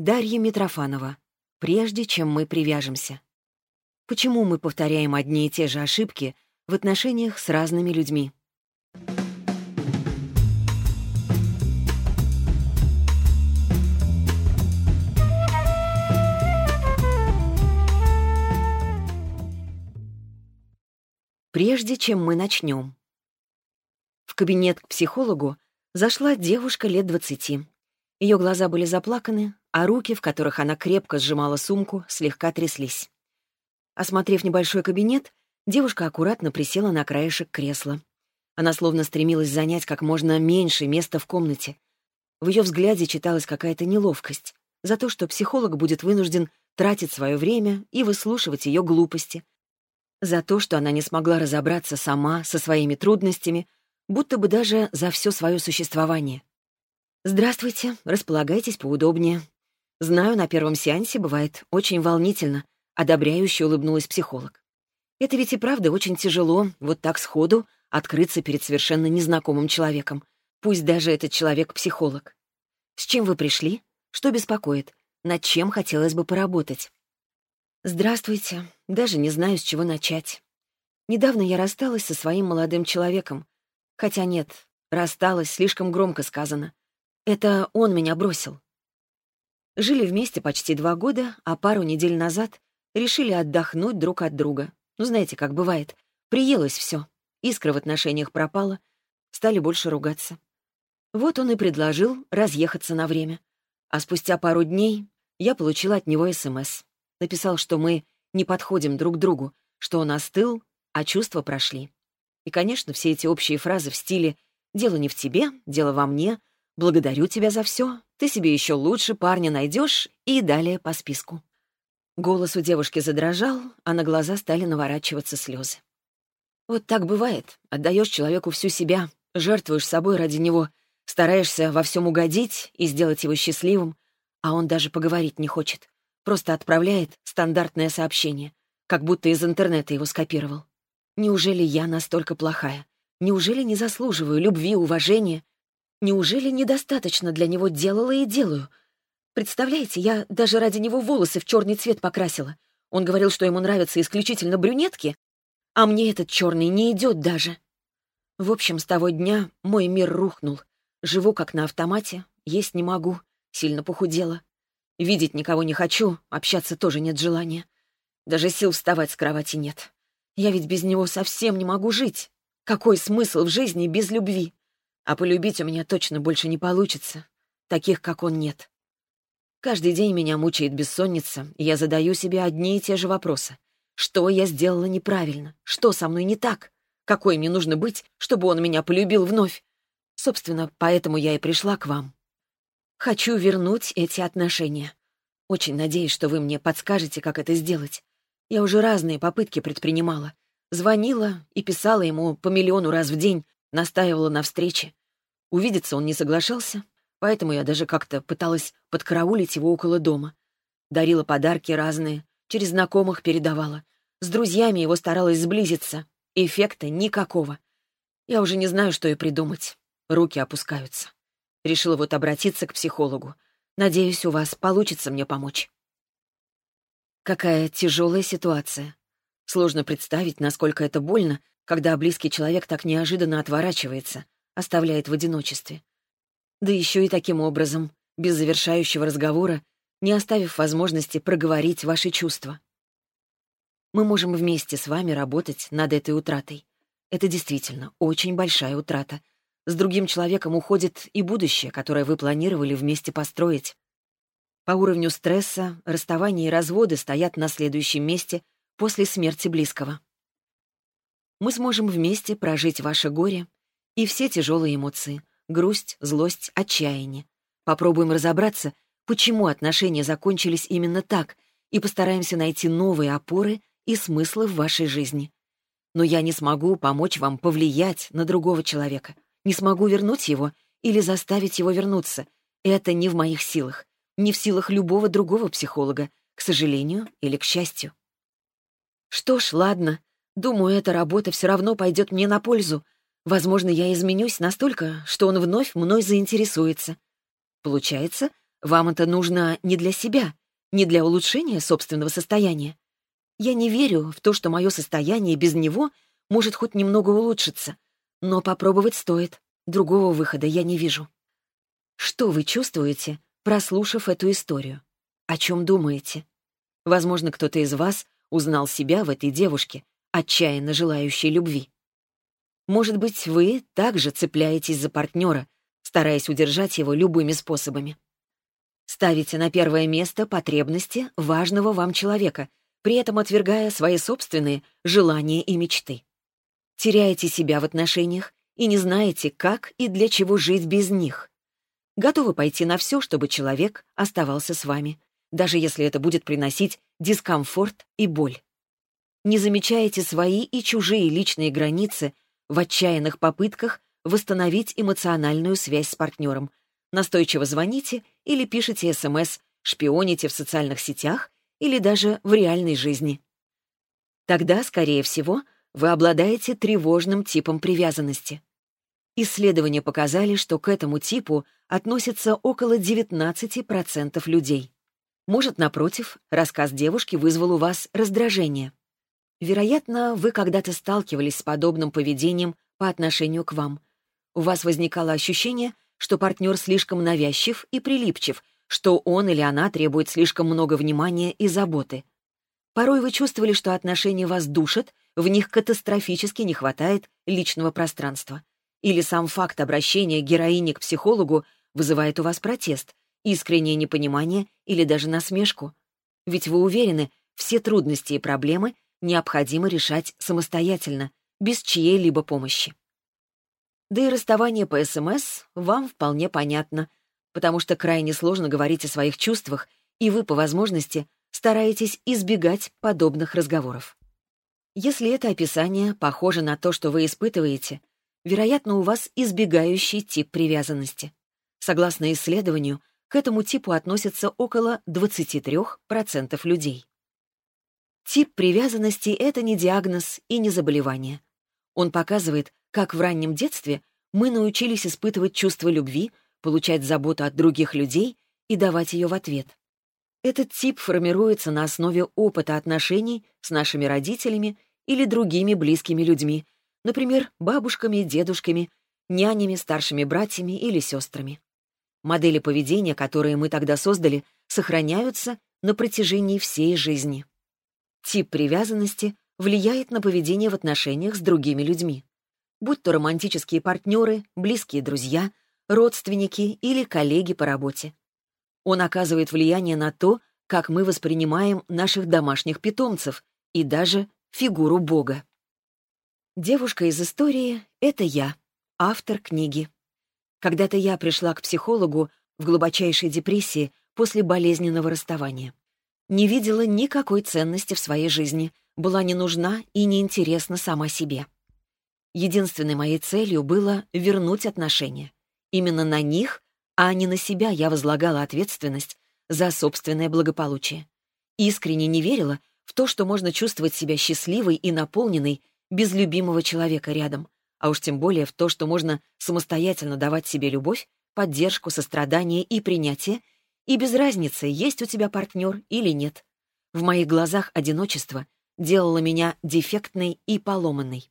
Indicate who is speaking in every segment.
Speaker 1: Дарья Митрофанова. Прежде чем мы привяжемся. Почему мы повторяем одни и те же ошибки в отношениях с разными людьми? Прежде чем мы начнем. В кабинет к психологу зашла девушка лет двадцати. Ее глаза были заплаканы, а руки, в которых она крепко сжимала сумку, слегка тряслись. Осмотрев небольшой кабинет, девушка аккуратно присела на краешек кресла. Она словно стремилась занять как можно меньше места в комнате. В ее взгляде читалась какая-то неловкость за то, что психолог будет вынужден тратить свое время и выслушивать ее глупости, за то, что она не смогла разобраться сама со своими трудностями, будто бы даже за все свое существование. «Здравствуйте, располагайтесь поудобнее. Знаю, на первом сеансе бывает очень волнительно», — одобряюще улыбнулась психолог. «Это ведь и правда очень тяжело, вот так сходу, открыться перед совершенно незнакомым человеком, пусть даже этот человек — психолог. С чем вы пришли? Что беспокоит? Над чем хотелось бы поработать?» «Здравствуйте. Даже не знаю, с чего начать. Недавно я рассталась со своим молодым человеком. Хотя нет, рассталась, слишком громко сказано. Это он меня бросил. Жили вместе почти два года, а пару недель назад решили отдохнуть друг от друга. Ну, знаете, как бывает. Приелось все. Искра в отношениях пропала. Стали больше ругаться. Вот он и предложил разъехаться на время. А спустя пару дней я получила от него СМС. Написал, что мы не подходим друг другу, что он остыл, а чувства прошли. И, конечно, все эти общие фразы в стиле «дело не в тебе, дело во мне», «благодарю тебя за все», «ты себе еще лучше парня найдешь» и далее по списку. Голос у девушки задрожал, а на глаза стали наворачиваться слезы. Вот так бывает. Отдаешь человеку всю себя, жертвуешь собой ради него, стараешься во всем угодить и сделать его счастливым, а он даже поговорить не хочет. Просто отправляет стандартное сообщение, как будто из интернета его скопировал. Неужели я настолько плохая? Неужели не заслуживаю любви, уважения? Неужели недостаточно для него делала и делаю? Представляете, я даже ради него волосы в черный цвет покрасила. Он говорил, что ему нравятся исключительно брюнетки, а мне этот черный не идет даже. В общем, с того дня мой мир рухнул. Живу как на автомате, есть не могу, сильно похудела. Видеть никого не хочу, общаться тоже нет желания. Даже сил вставать с кровати нет. Я ведь без него совсем не могу жить. Какой смысл в жизни без любви? А полюбить у меня точно больше не получится. Таких, как он, нет. Каждый день меня мучает бессонница, и я задаю себе одни и те же вопросы. Что я сделала неправильно? Что со мной не так? Какой мне нужно быть, чтобы он меня полюбил вновь? Собственно, поэтому я и пришла к вам. Хочу вернуть эти отношения. Очень надеюсь, что вы мне подскажете, как это сделать. Я уже разные попытки предпринимала. Звонила и писала ему по миллиону раз в день, настаивала на встрече. Увидеться он не соглашался, поэтому я даже как-то пыталась подкараулить его около дома. Дарила подарки разные, через знакомых передавала. С друзьями его старалась сблизиться. Эффекта никакого. Я уже не знаю, что и придумать. Руки опускаются. Решила вот обратиться к психологу. Надеюсь, у вас получится мне помочь. Какая тяжелая ситуация. Сложно представить, насколько это больно, когда близкий человек так неожиданно отворачивается, оставляет в одиночестве. Да еще и таким образом, без завершающего разговора, не оставив возможности проговорить ваши чувства. Мы можем вместе с вами работать над этой утратой. Это действительно очень большая утрата, с другим человеком уходит и будущее, которое вы планировали вместе построить. По уровню стресса расставания и разводы стоят на следующем месте после смерти близкого. Мы сможем вместе прожить ваше горе и все тяжелые эмоции — грусть, злость, отчаяние. Попробуем разобраться, почему отношения закончились именно так, и постараемся найти новые опоры и смыслы в вашей жизни. Но я не смогу помочь вам повлиять на другого человека — не смогу вернуть его или заставить его вернуться. Это не в моих силах, не в силах любого другого психолога, к сожалению или к счастью. Что ж, ладно. Думаю, эта работа все равно пойдет мне на пользу. Возможно, я изменюсь настолько, что он вновь мной заинтересуется. Получается, Вам это нужно не для себя, не для улучшения собственного состояния. Я не верю в то, что мое состояние без него может хоть немного улучшиться. Но попробовать стоит. Другого выхода я не вижу. Что вы чувствуете, прослушав эту историю? О чем думаете? Возможно, кто-то из вас узнал себя в этой девушке, отчаянно желающей любви. Может быть, вы также цепляетесь за партнера, стараясь удержать его любыми способами. Ставите на первое место потребности важного вам человека, при этом отвергая свои собственные желания и мечты. Теряете себя в отношениях и не знаете, как и для чего жить без них. Готовы пойти на все, чтобы человек оставался с вами, даже если это будет приносить дискомфорт и боль. Не замечаете свои и чужие личные границы в отчаянных попытках восстановить эмоциональную связь с партнером, Настойчиво звоните или пишите СМС, шпионите в социальных сетях или даже в реальной жизни. Тогда, скорее всего, вы обладаете тревожным типом привязанности. Исследования показали, что к этому типу относится около 19% людей. Может, напротив, рассказ девушки вызвал у вас раздражение. Вероятно, вы когда-то сталкивались с подобным поведением по отношению к вам. У вас возникало ощущение, что партнер слишком навязчив и прилипчив, что он или она требует слишком много внимания и заботы. Порой вы чувствовали, что отношения вас душат, в них катастрофически не хватает личного пространства. Или сам факт обращения героини к психологу вызывает у вас протест, искреннее непонимание или даже насмешку. Ведь вы уверены, все трудности и проблемы необходимо решать самостоятельно, без чьей-либо помощи. Да и расставание по СМС вам вполне понятно, потому что крайне сложно говорить о своих чувствах, и вы, по возможности, стараетесь избегать подобных разговоров. Если это описание похоже на то, что вы испытываете, вероятно, у вас избегающий тип привязанности. Согласно исследованию, к этому типу относятся около 23% людей. Тип привязанности — это не диагноз и не заболевание. Он показывает, как в раннем детстве мы научились испытывать чувство любви, получать заботу от других людей и давать ее в ответ. Этот тип формируется на основе опыта отношений с нашими родителями или другими близкими людьми, например, бабушками, дедушками, нянями, старшими братьями или сестрами. Модели поведения, которые мы тогда создали, сохраняются на протяжении всей жизни. Тип привязанности влияет на поведение в отношениях с другими людьми будь то романтические партнеры, близкие друзья, родственники или коллеги по работе. Он оказывает влияние на то, как мы воспринимаем наших домашних питомцев и даже фигуру Бога. Девушка из истории — это я, автор книги. Когда-то я пришла к психологу в глубочайшей депрессии после болезненного расставания. Не видела никакой ценности в своей жизни, была не нужна и неинтересна сама себе. Единственной моей целью было вернуть отношения. Именно на них, а не на себя я возлагала ответственность за собственное благополучие. Искренне не верила в то, что можно чувствовать себя счастливой и наполненной без любимого человека рядом, а уж тем более в то, что можно самостоятельно давать себе любовь, поддержку, сострадание и принятие, и без разницы, есть у тебя партнер или нет. В моих глазах одиночество делало меня дефектной и поломанной.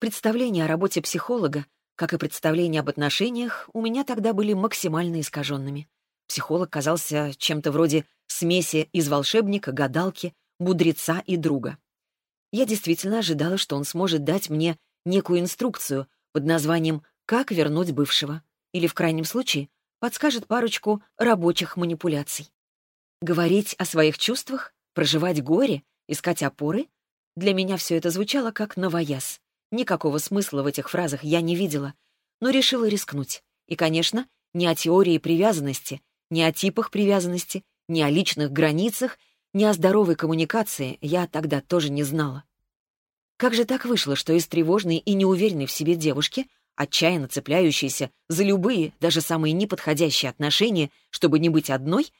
Speaker 1: Представления о работе психолога, как и представления об отношениях, у меня тогда были максимально искаженными. Психолог казался чем-то вроде смеси из волшебника, гадалки, мудреца и друга. Я действительно ожидала, что он сможет дать мне некую инструкцию под названием «Как вернуть бывшего» или, в крайнем случае, подскажет парочку рабочих манипуляций. Говорить о своих чувствах, проживать горе, искать опоры — для меня все это звучало как новояз. Никакого смысла в этих фразах я не видела, но решила рискнуть. И, конечно, не о теории привязанности, не о типах привязанности, не о личных границах, не о здоровой коммуникации я тогда тоже не знала. Как же так вышло, что из тревожной и неуверенной в себе девушки, отчаянно цепляющейся за любые, даже самые неподходящие отношения, чтобы не быть одной,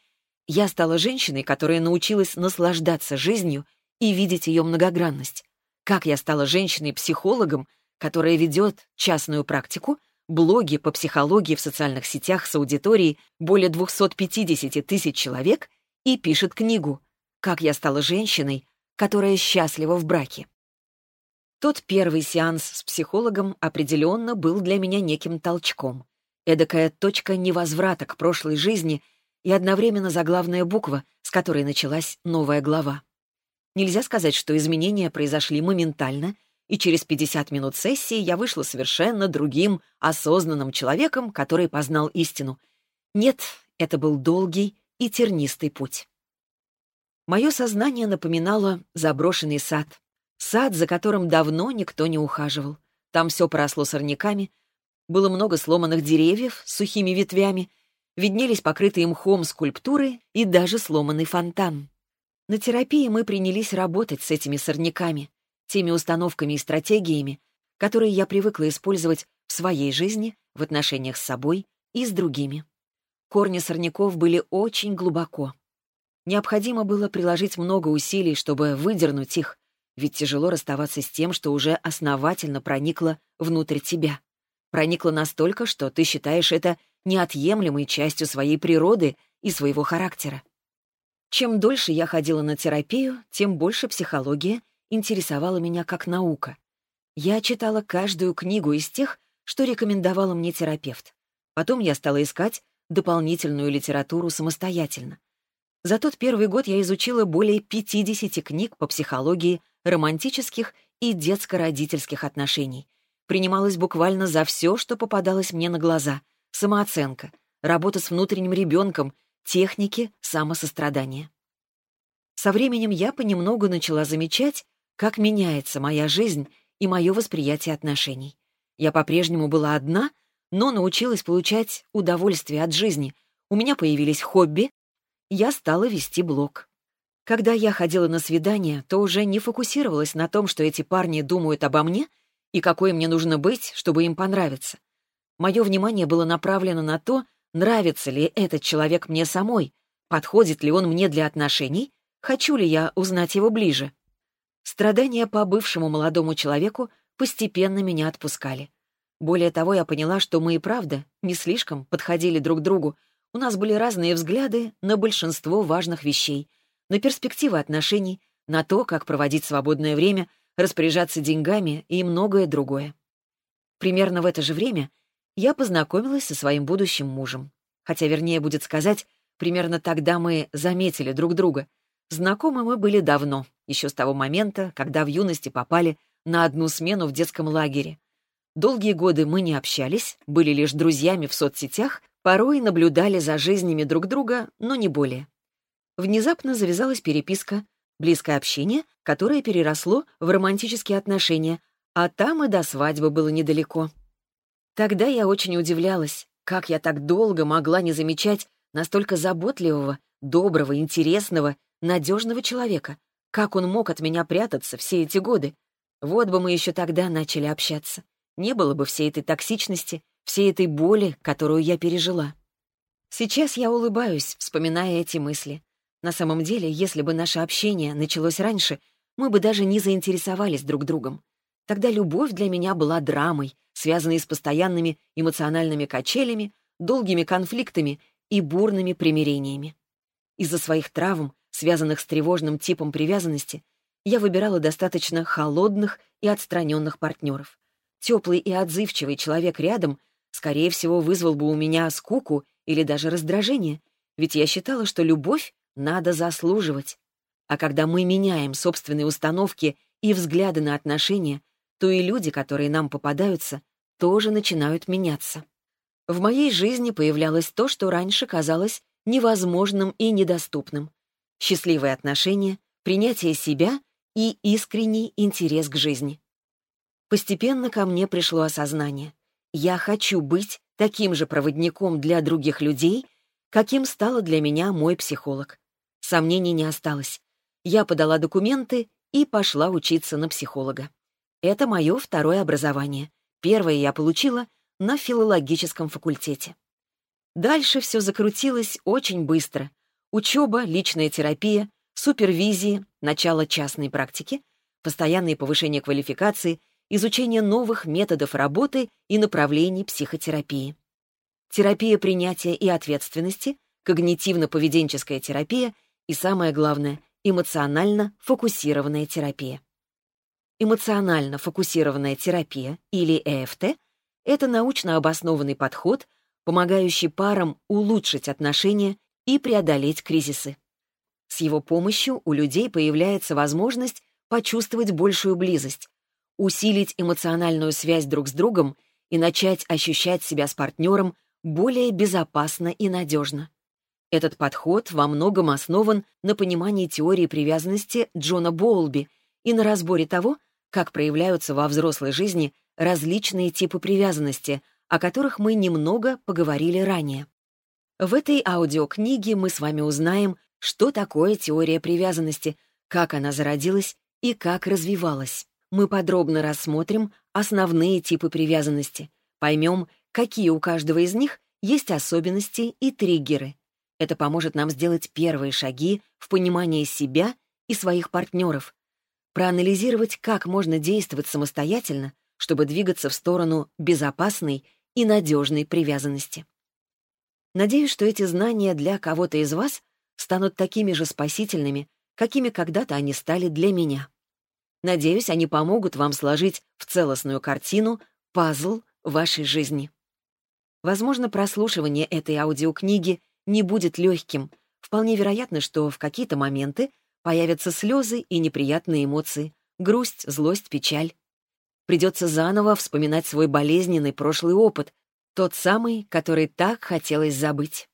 Speaker 1: я стала женщиной, которая научилась наслаждаться жизнью и видеть ее многогранность. Как я стала женщиной-психологом, которая ведет частную практику, блоги по психологии в социальных сетях с аудиторией более 250 тысяч человек и пишет книгу «Как я стала женщиной, которая счастлива в браке». Тот первый сеанс с психологом определенно был для меня неким толчком. Эдакая точка невозврата к прошлой жизни и одновременно заглавная буква, с которой началась новая глава. Нельзя сказать, что изменения произошли моментально, и через 50 минут сессии я вышла совершенно другим, осознанным человеком, который познал истину. Нет, это был долгий и тернистый путь. Мое сознание напоминало заброшенный сад. Сад, за которым давно никто не ухаживал. Там все поросло сорняками, было много сломанных деревьев с сухими ветвями, виднелись покрытые мхом скульптуры и даже сломанный фонтан. На терапии мы принялись работать с этими сорняками, теми установками и стратегиями, которые я привыкла использовать в своей жизни, в отношениях с собой и с другими. Корни сорняков были очень глубоко. Необходимо было приложить много усилий, чтобы выдернуть их, ведь тяжело расставаться с тем, что уже основательно проникло внутрь тебя. Проникло настолько, что ты считаешь это неотъемлемой частью своей природы и своего характера. Чем дольше я ходила на терапию, тем больше психология интересовала меня как наука. Я читала каждую книгу из тех, что рекомендовала мне терапевт. Потом я стала искать дополнительную литературу самостоятельно. За тот первый год я изучила более 50 книг по психологии романтических и детско-родительских отношений. Принималась буквально за все, что попадалось мне на глаза. Самооценка, работа с внутренним ребенком, техники самосострадания. Со временем я понемногу начала замечать, как меняется моя жизнь и мое восприятие отношений. Я по-прежнему была одна, но научилась получать удовольствие от жизни. У меня появились хобби. Я стала вести блог. Когда я ходила на свидания, то уже не фокусировалась на том, что эти парни думают обо мне и какой мне нужно быть, чтобы им понравиться. Мое внимание было направлено на то, нравится ли этот человек мне самой, подходит ли он мне для отношений, хочу ли я узнать его ближе. Страдания по бывшему молодому человеку постепенно меня отпускали. Более того, я поняла, что мы и правда не слишком подходили друг другу. У нас были разные взгляды на большинство важных вещей — на перспективы отношений, на то, как проводить свободное время, распоряжаться деньгами и многое другое. Примерно в это же время я познакомилась со своим будущим мужем. Хотя, вернее, будет сказать, примерно тогда мы заметили друг друга. Знакомы мы были давно, еще с того момента, когда в юности попали на одну смену в детском лагере. Долгие годы мы не общались, были лишь друзьями в соцсетях, порой наблюдали за жизнями друг друга, но не более. Внезапно завязалась переписка, близкое общение, которое переросло в романтические отношения, а там и до свадьбы было недалеко. Тогда я очень удивлялась, как я так долго могла не замечать настолько заботливого, доброго, интересного, надежного человека, как он мог от меня прятаться все эти годы. Вот бы мы еще тогда начали общаться. Не было бы всей этой токсичности, всей этой боли, которую я пережила. Сейчас я улыбаюсь, вспоминая эти мысли. На самом деле, если бы наше общение началось раньше, мы бы даже не заинтересовались друг другом. Тогда любовь для меня была драмой, связанной с постоянными эмоциональными качелями, долгими конфликтами и бурными примирениями. Из-за своих травм, связанных с тревожным типом привязанности, я выбирала достаточно холодных и отстраненных партнеров. Теплый и отзывчивый человек рядом, скорее всего, вызвал бы у меня скуку или даже раздражение, ведь я считала, что любовь надо заслуживать. А когда мы меняем собственные установки и взгляды на отношения, то и люди, которые нам попадаются, тоже начинают меняться. В моей жизни появлялось то, что раньше казалось невозможным и недоступным. Счастливые отношения, принятие себя и искренний интерес к жизни. Постепенно ко мне пришло осознание. Я хочу быть таким же проводником для других людей, каким стала для меня мой психолог. Сомнений не осталось. Я подала документы и пошла учиться на психолога. Это мое второе образование. Первое я получила на филологическом факультете. Дальше все закрутилось очень быстро. Учеба, личная терапия, супервизии, начало частной практики, постоянное повышение квалификации изучение новых методов работы и направлений психотерапии. Терапия принятия и ответственности, когнитивно-поведенческая терапия и, самое главное, эмоционально фокусированная терапия. Эмоционально фокусированная терапия, или ЭФТ, это научно обоснованный подход, помогающий парам улучшить отношения и преодолеть кризисы. С его помощью у людей появляется возможность почувствовать большую близость, усилить эмоциональную связь друг с другом и начать ощущать себя с партнером более безопасно и надежно. Этот подход во многом основан на понимании теории привязанности Джона Боулби и на разборе того, как проявляются во взрослой жизни различные типы привязанности, о которых мы немного поговорили ранее. В этой аудиокниге мы с вами узнаем, что такое теория привязанности, как она зародилась и как развивалась. Мы подробно рассмотрим основные типы привязанности, поймем, какие у каждого из них есть особенности и триггеры. Это поможет нам сделать первые шаги в понимании себя и своих партнеров, проанализировать, как можно действовать самостоятельно, чтобы двигаться в сторону безопасной и надежной привязанности. Надеюсь, что эти знания для кого-то из вас станут такими же спасительными, какими когда-то они стали для меня. Надеюсь, они помогут вам сложить в целостную картину пазл вашей жизни. Возможно, прослушивание этой аудиокниги не будет легким. Вполне вероятно, что в какие-то моменты появятся слезы и неприятные эмоции, грусть, злость, печаль. Придется заново вспоминать свой болезненный прошлый опыт, тот самый, который так хотелось забыть.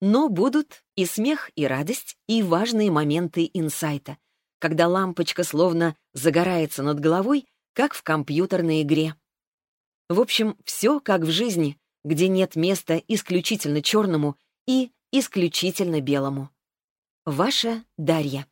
Speaker 1: Но будут и смех, и радость, и важные моменты инсайта, когда лампочка словно загорается над головой, как в компьютерной игре. В общем, все как в жизни, где нет места исключительно черному и исключительно белому. Ваша Дарья.